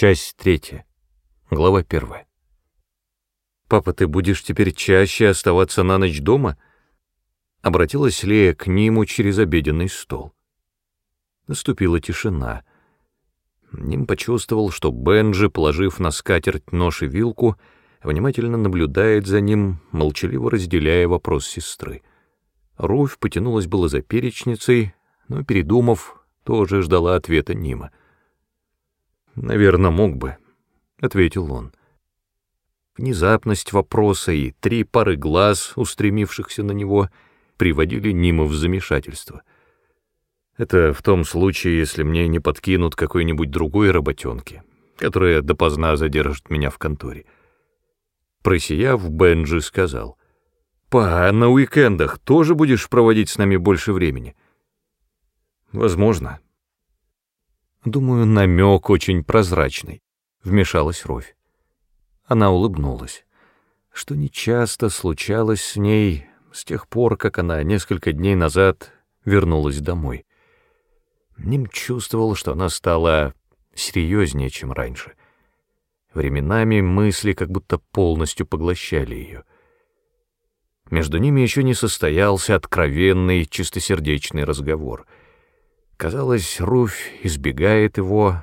Часть третья. Глава первая. «Папа, ты будешь теперь чаще оставаться на ночь дома?» Обратилась Лея к Ниму через обеденный стол. Наступила тишина. Ним почувствовал, что Бенджи, положив на скатерть нож и вилку, внимательно наблюдает за ним, молчаливо разделяя вопрос сестры. Руфь потянулась было за перечницей, но, передумав, тоже ждала ответа Нима. «Наверное, мог бы», — ответил он. Внезапность вопроса и три пары глаз, устремившихся на него, приводили Нима в замешательство. Это в том случае, если мне не подкинут какой-нибудь другой работенки, которая допоздна задержит меня в конторе. Просияв, Бенджи сказал, «Па, а на уикендах тоже будешь проводить с нами больше времени?» «Возможно», Думаю, намек очень прозрачный. Вмешалась Ровь. Она улыбнулась. Что нечасто случалось с ней с тех пор, как она несколько дней назад вернулась домой. Ним чувствовал, что она стала серьезнее, чем раньше. Временами мысли как будто полностью поглощали ее. Между ними еще не состоялся откровенный, чистосердечный разговор — Казалось, Руфь избегает его,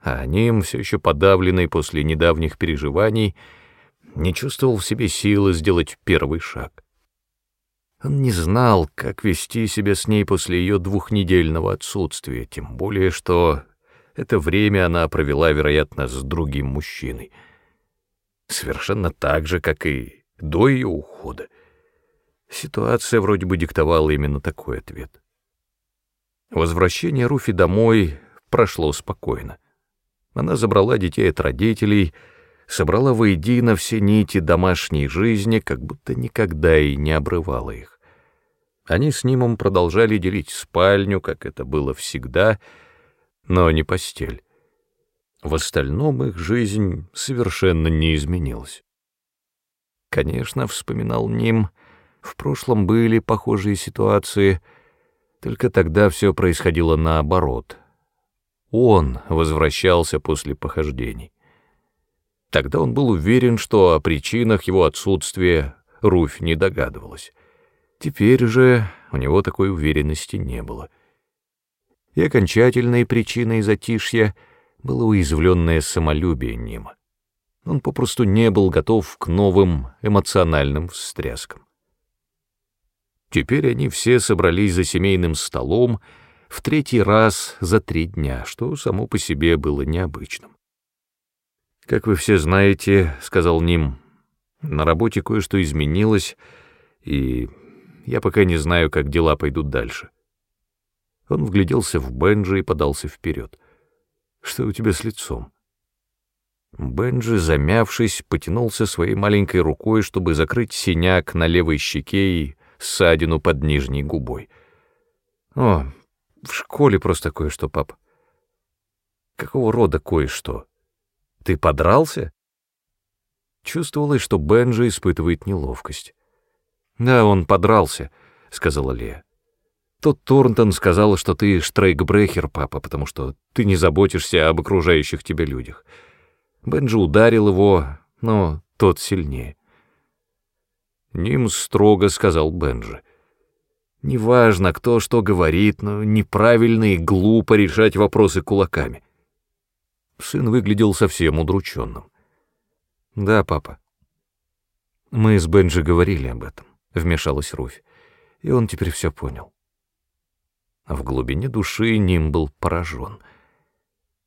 а Ним, все еще подавленный после недавних переживаний, не чувствовал в себе силы сделать первый шаг. Он не знал, как вести себя с ней после ее двухнедельного отсутствия, тем более, что это время она провела, вероятно, с другим мужчиной. Совершенно так же, как и до ее ухода. Ситуация вроде бы диктовала именно такой ответ. Возвращение Руфи домой прошло спокойно. Она забрала детей от родителей, собрала воедино все нити домашней жизни, как будто никогда и не обрывала их. Они с Нимом продолжали делить спальню, как это было всегда, но не постель. В остальном их жизнь совершенно не изменилась. Конечно, вспоминал Ним, в прошлом были похожие ситуации — только тогда все происходило наоборот. Он возвращался после похождений. Тогда он был уверен, что о причинах его отсутствия Руфь не догадывалась. Теперь же у него такой уверенности не было. И окончательной причиной затишья было уязвленное самолюбие Нима. Он попросту не был готов к новым эмоциональным встряскам. Теперь они все собрались за семейным столом в третий раз за три дня, что само по себе было необычным. «Как вы все знаете, — сказал Ним, — на работе кое-что изменилось, и я пока не знаю, как дела пойдут дальше». Он вгляделся в Бенджи и подался вперед. «Что у тебя с лицом?» Бенджи, замявшись, потянулся своей маленькой рукой, чтобы закрыть синяк на левой щеке и ссадину под нижней губой. О, в школе просто кое-что, пап. Какого рода кое-что? Ты подрался? Чувствовалось, что Бенджи испытывает неловкость. Да, он подрался, сказала Лея. Тот Торнтон сказал, что ты штрейкбрехер, папа, потому что ты не заботишься об окружающих тебя людях. Бенджи ударил его, но тот сильнее. Ним строго сказал Бенджи. Неважно, кто что говорит, но неправильно и глупо решать вопросы кулаками. Сын выглядел совсем удрученным. Да, папа. Мы с Бенджи говорили об этом, вмешалась Руфь, и он теперь все понял. В глубине души Ним был поражен.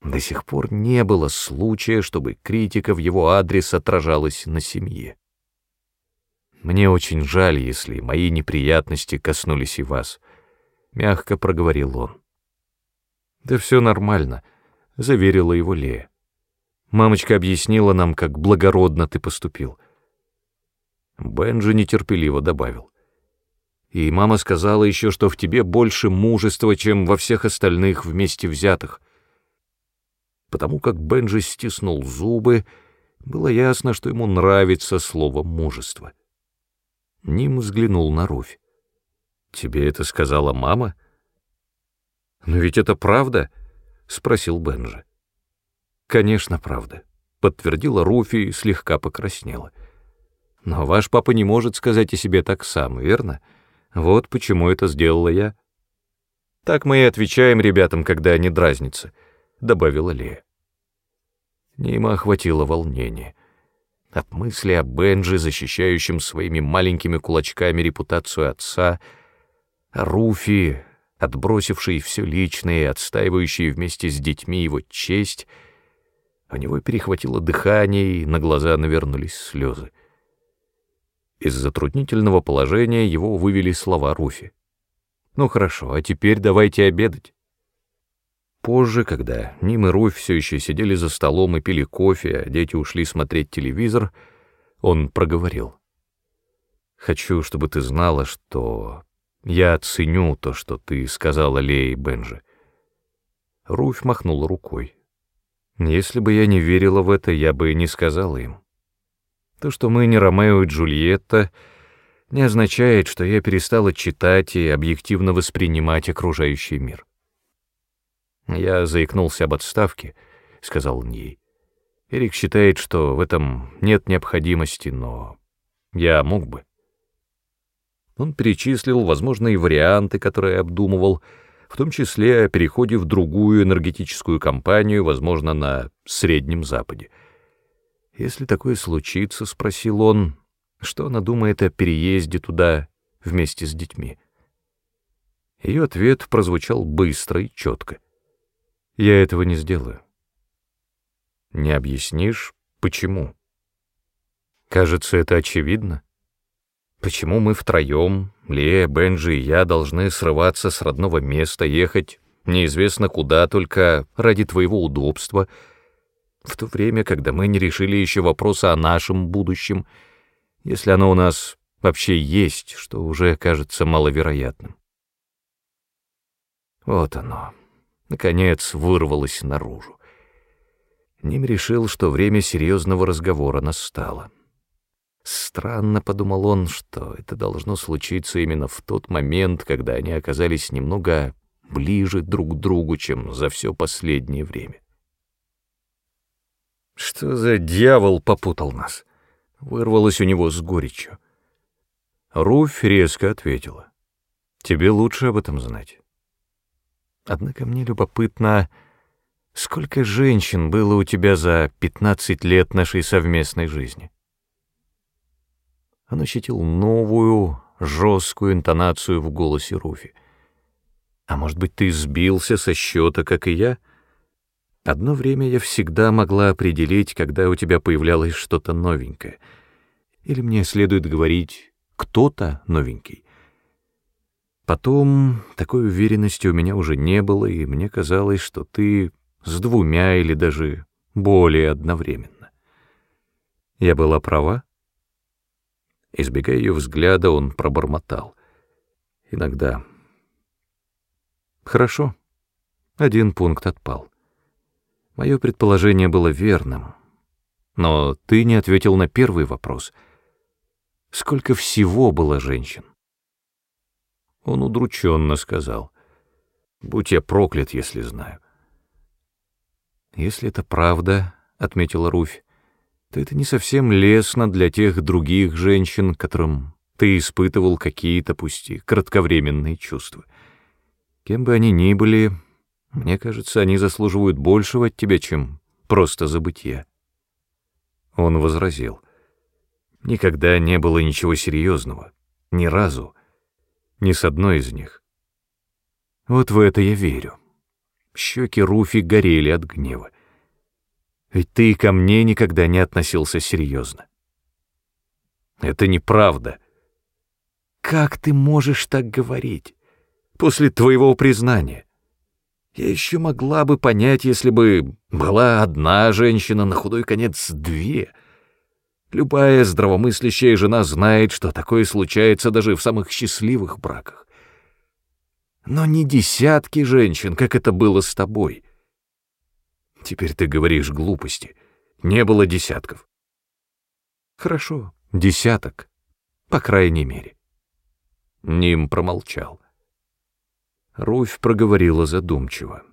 До сих пор не было случая, чтобы критика в его адрес отражалась на семье. Мне очень жаль, если мои неприятности коснулись и вас, мягко проговорил он. Да все нормально, заверила его Лея. Мамочка объяснила нам, как благородно ты поступил. Бенджи нетерпеливо добавил. И мама сказала еще, что в тебе больше мужества, чем во всех остальных вместе взятых. Потому как Бенджи стиснул зубы, было ясно, что ему нравится слово «мужество». Ним взглянул на Руфь. «Тебе это сказала мама?» «Но ведь это правда?» — спросил Бенджи. Конечно, правда, подтвердила Руфи и слегка покраснела. Но ваш папа не может сказать о себе так сам, верно? Вот почему это сделала я. Так мы и отвечаем ребятам, когда они дразнятся, добавила Лея. Нима охватило волнение. От мысли о Бенджи, защищающем своими маленькими кулачками репутацию отца, о Руфи, отбросившей все личное и отстаивающей вместе с детьми его честь, у него перехватило дыхание, и на глаза навернулись слезы. Из затруднительного положения его вывели слова Руфи. «Ну хорошо, а теперь давайте обедать». Позже, когда Ним и Руфь все еще сидели за столом и пили кофе, а дети ушли смотреть телевизор, он проговорил. «Хочу, чтобы ты знала, что я ценю то, что ты сказала Лее и Бенже». Руфь махнула рукой. «Если бы я не верила в это, я бы не сказала им. То, что мы не Ромео и Джульетта, не означает, что я перестала читать и объективно воспринимать окружающий мир». Я заикнулся об отставке, сказал он ей. Эрик считает, что в этом нет необходимости, но я мог бы. Он перечислил возможные варианты, которые обдумывал, в том числе о переходе в другую энергетическую компанию, возможно, на Среднем Западе. Если такое случится, спросил он, что она думает о переезде туда вместе с детьми. Ее ответ прозвучал быстро и четко. Я этого не сделаю. Не объяснишь, почему? Кажется, это очевидно. Почему мы втроем, Лея, Бенджи и я, должны срываться с родного места, ехать неизвестно куда, только ради твоего удобства, в то время, когда мы не решили еще вопроса о нашем будущем, если оно у нас вообще есть, что уже кажется маловероятным. Вот оно наконец вырвалось наружу. Ним решил, что время серьезного разговора настало. Странно, подумал он, что это должно случиться именно в тот момент, когда они оказались немного ближе друг к другу, чем за все последнее время. Что за дьявол попутал нас? Вырвалось у него с горечью. Руфь резко ответила. Тебе лучше об этом знать. Однако мне любопытно, сколько женщин было у тебя за 15 лет нашей совместной жизни? Он ощутил новую, жесткую интонацию в голосе Руфи. А может быть, ты сбился со счета, как и я? Одно время я всегда могла определить, когда у тебя появлялось что-то новенькое. Или мне следует говорить «кто-то новенький». Потом такой уверенности у меня уже не было, и мне казалось, что ты с двумя или даже более одновременно. Я была права? Избегая ее взгляда, он пробормотал. Иногда. Хорошо. Один пункт отпал. Мое предположение было верным. Но ты не ответил на первый вопрос. Сколько всего было женщин? Он удрученно сказал. «Будь я проклят, если знаю». «Если это правда», — отметила Руфь, то это не совсем лестно для тех других женщин, которым ты испытывал какие-то, пусти, кратковременные чувства. Кем бы они ни были, мне кажется, они заслуживают большего от тебя, чем просто забытье. Он возразил. Никогда не было ничего серьезного, ни разу ни с одной из них. Вот в это я верю. Щеки Руфи горели от гнева. Ведь ты ко мне никогда не относился серьезно. Это неправда. Как ты можешь так говорить? После твоего признания. Я еще могла бы понять, если бы была одна женщина, на худой конец две — Любая здравомыслящая жена знает, что такое случается даже в самых счастливых браках. Но не десятки женщин, как это было с тобой. Теперь ты говоришь глупости. Не было десятков. Хорошо, десяток, по крайней мере. Ним промолчал. Руфь проговорила задумчиво.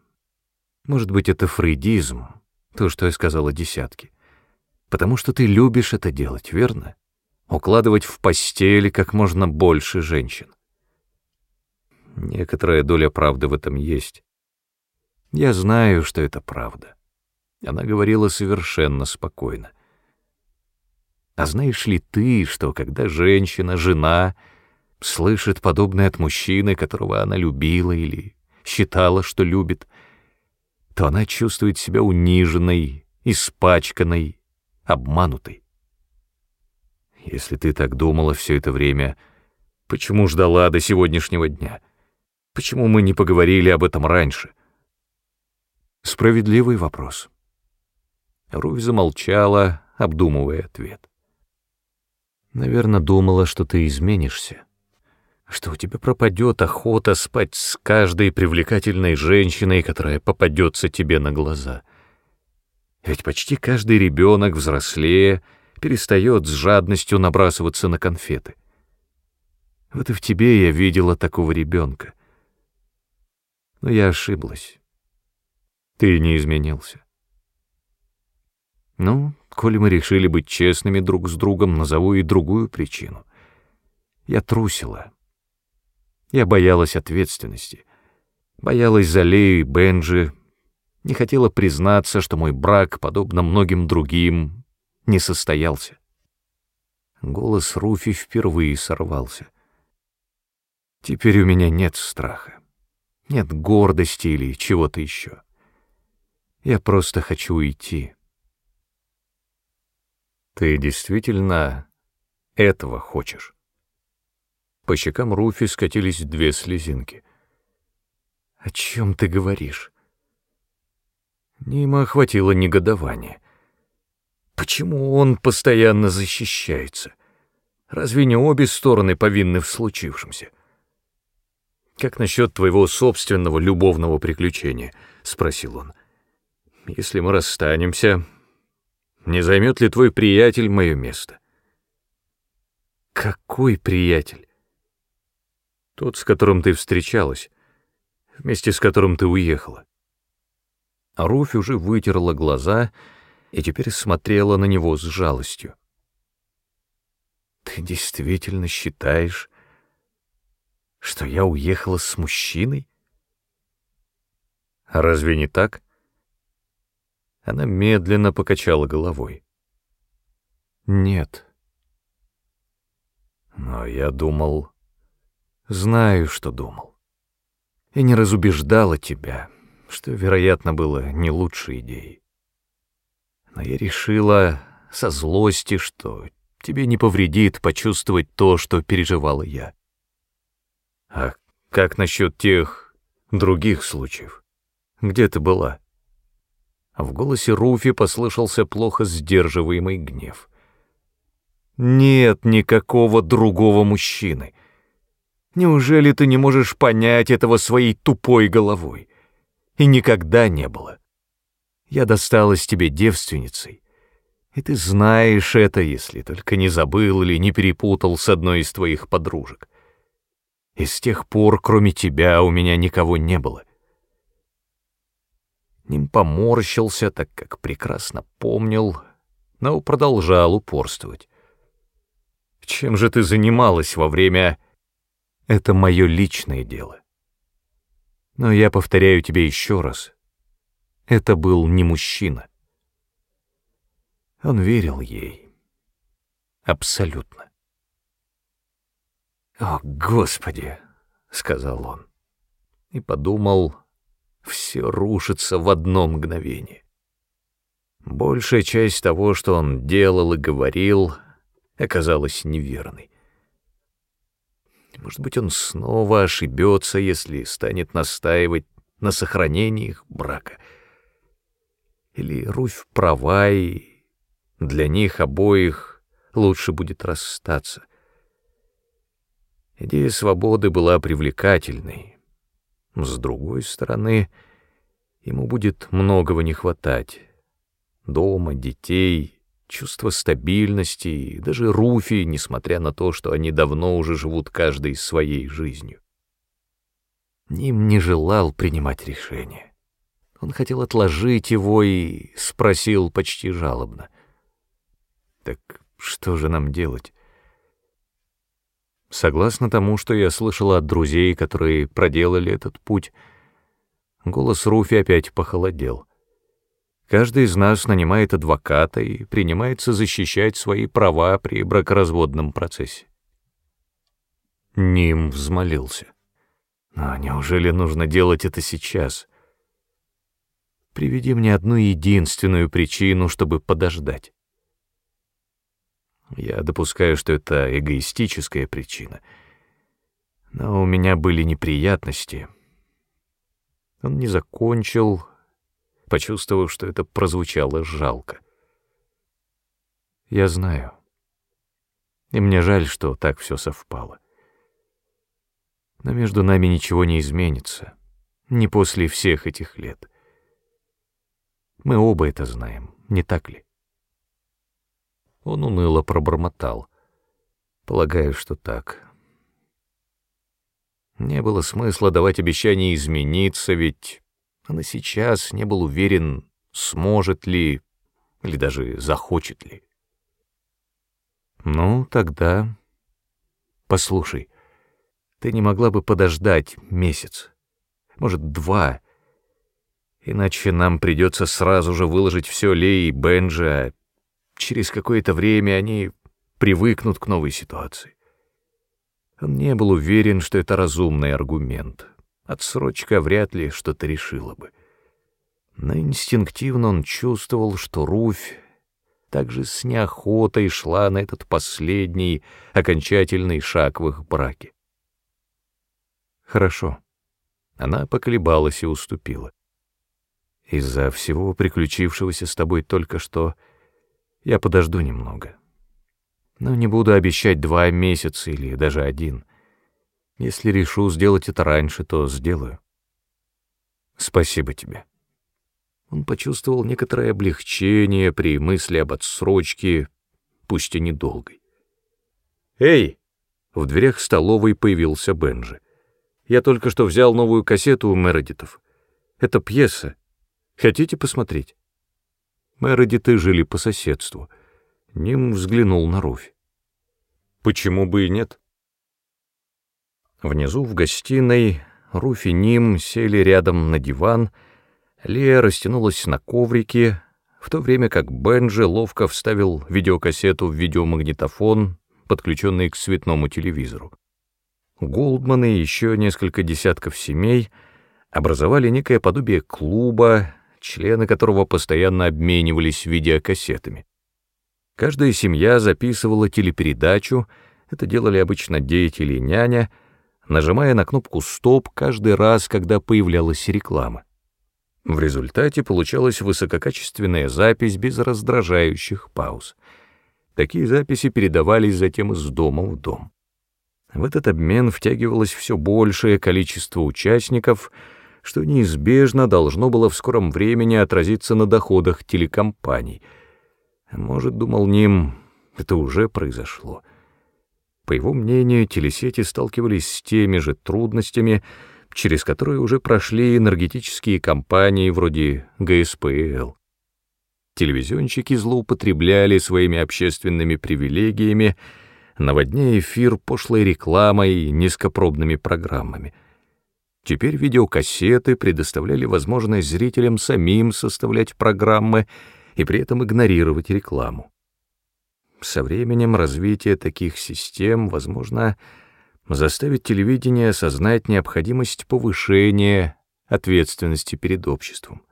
Может быть, это фрейдизм, То, что я сказала десятки. Потому что ты любишь это делать, верно? Укладывать в постели как можно больше женщин. Некоторая доля правды в этом есть. Я знаю, что это правда. Она говорила совершенно спокойно. А знаешь ли ты, что когда женщина, жена, слышит подобное от мужчины, которого она любила или считала, что любит, то она чувствует себя униженной, испачканной, обманутой. Если ты так думала все это время, почему ждала до сегодняшнего дня? Почему мы не поговорили об этом раньше? Справедливый вопрос. Руфь замолчала, обдумывая ответ. Наверное, думала, что ты изменишься, что у тебя пропадет охота спать с каждой привлекательной женщиной, которая попадется тебе на глаза. Ведь почти каждый ребенок, взрослее, перестает с жадностью набрасываться на конфеты. Вот и в тебе я видела такого ребенка. Но я ошиблась. Ты не изменился. Ну, коли мы решили быть честными друг с другом, назову и другую причину. Я трусила. Я боялась ответственности. Боялась за Лею и Бенджи, не хотела признаться, что мой брак, подобно многим другим, не состоялся. Голос Руфи впервые сорвался. Теперь у меня нет страха, нет гордости или чего-то еще. Я просто хочу уйти. Ты действительно этого хочешь? По щекам Руфи скатились две слезинки. О чем ты говоришь? Нима охватило негодование. Почему он постоянно защищается? Разве не обе стороны повинны в случившемся? «Как насчет твоего собственного любовного приключения?» — спросил он. «Если мы расстанемся, не займет ли твой приятель мое место?» «Какой приятель?» «Тот, с которым ты встречалась, вместе с которым ты уехала». Руфь уже вытерла глаза и теперь смотрела на него с жалостью. «Ты действительно считаешь, что я уехала с мужчиной?» «А разве не так?» Она медленно покачала головой. «Нет». «Но я думал...» «Знаю, что думал. И не разубеждала тебя» что, вероятно, было не лучшей идеей. Но я решила со злости, что тебе не повредит почувствовать то, что переживала я. А как насчет тех других случаев? Где ты была? В голосе Руфи послышался плохо сдерживаемый гнев. Нет никакого другого мужчины. Неужели ты не можешь понять этого своей тупой головой? И никогда не было. Я досталась тебе девственницей, и ты знаешь это, если только не забыл или не перепутал с одной из твоих подружек. И с тех пор, кроме тебя, у меня никого не было. Ним поморщился, так как прекрасно помнил, но продолжал упорствовать. Чем же ты занималась во время... Это мое личное дело. Но я повторяю тебе еще раз. Это был не мужчина. Он верил ей. Абсолютно. «О, Господи!» — сказал он. И подумал, все рушится в одно мгновение. Большая часть того, что он делал и говорил, оказалась неверной. Может быть, он снова ошибется, если станет настаивать на сохранении их брака. Или Руфь права, и для них обоих лучше будет расстаться. Идея свободы была привлекательной. С другой стороны, ему будет многого не хватать. Дома, детей, чувство стабильности, и даже Руфи, несмотря на то, что они давно уже живут каждой своей жизнью. Ним не желал принимать решения. Он хотел отложить его и спросил почти жалобно. «Так что же нам делать?» Согласно тому, что я слышал от друзей, которые проделали этот путь, голос Руфи опять похолодел. Каждый из нас нанимает адвоката и принимается защищать свои права при бракоразводном процессе. Ним взмолился. Но неужели нужно делать это сейчас? Приведи мне одну единственную причину, чтобы подождать. Я допускаю, что это эгоистическая причина. Но у меня были неприятности. Он не закончил, почувствовав, что это прозвучало жалко. Я знаю. И мне жаль, что так все совпало. Но между нами ничего не изменится, не после всех этих лет. Мы оба это знаем, не так ли? Он уныло пробормотал. Полагаю, что так. Не было смысла давать обещание измениться, ведь он и сейчас не был уверен, сможет ли или даже захочет ли. Ну, тогда... Послушай, ты не могла бы подождать месяц, может, два, иначе нам придется сразу же выложить все Лей и Бенджи, а через какое-то время они привыкнут к новой ситуации. Он не был уверен, что это разумный аргумент. Отсрочка вряд ли что-то решила бы. Но инстинктивно он чувствовал, что Руфь также с неохотой шла на этот последний, окончательный шаг в их браке. Хорошо. Она поколебалась и уступила. Из-за всего приключившегося с тобой только что я подожду немного. Но не буду обещать два месяца или даже один. Если решу сделать это раньше, то сделаю. Спасибо тебе. Он почувствовал некоторое облегчение при мысли об отсрочке, пусть и недолгой. «Эй!» — в дверях столовой появился Бенджи. «Я только что взял новую кассету у Мередитов. Это пьеса. Хотите посмотреть?» Мередиты жили по соседству. Ним взглянул на Руфь. «Почему бы и нет?» Внизу в гостиной Руфь и Ним сели рядом на диван, Лия растянулась на коврике, в то время как Бенджи ловко вставил видеокассету в видеомагнитофон, подключенный к цветному телевизору. Голдманы и еще несколько десятков семей образовали некое подобие клуба, члены которого постоянно обменивались видеокассетами. Каждая семья записывала телепередачу, это делали обычно деятели и няня, нажимая на кнопку «Стоп» каждый раз, когда появлялась реклама. В результате получалась высококачественная запись без раздражающих пауз. Такие записи передавались затем из дома в дом. В этот обмен втягивалось все большее количество участников — что неизбежно должно было в скором времени отразиться на доходах телекомпаний. Может, думал Ним, это уже произошло. По его мнению, телесети сталкивались с теми же трудностями, через которые уже прошли энергетические компании вроде ГСПЛ. Телевизионщики злоупотребляли своими общественными привилегиями, наводняя эфир пошлой рекламой и низкопробными программами — Теперь видеокассеты предоставляли возможность зрителям самим составлять программы и при этом игнорировать рекламу. Со временем развитие таких систем, возможно, заставит телевидение осознать необходимость повышения ответственности перед обществом.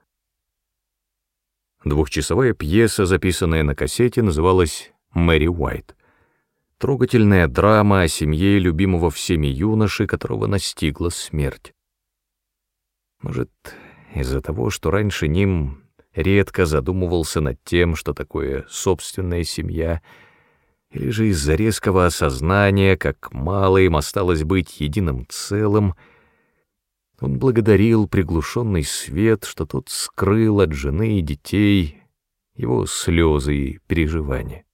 Двухчасовая пьеса, записанная на кассете, называлась «Мэри Уайт». Трогательная драма о семье любимого всеми юноши, которого настигла смерть. Может, из-за того, что раньше Ним редко задумывался над тем, что такое собственная семья, или же из-за резкого осознания, как мало им осталось быть единым целым, он благодарил приглушенный свет, что тот скрыл от жены и детей его слезы и переживания.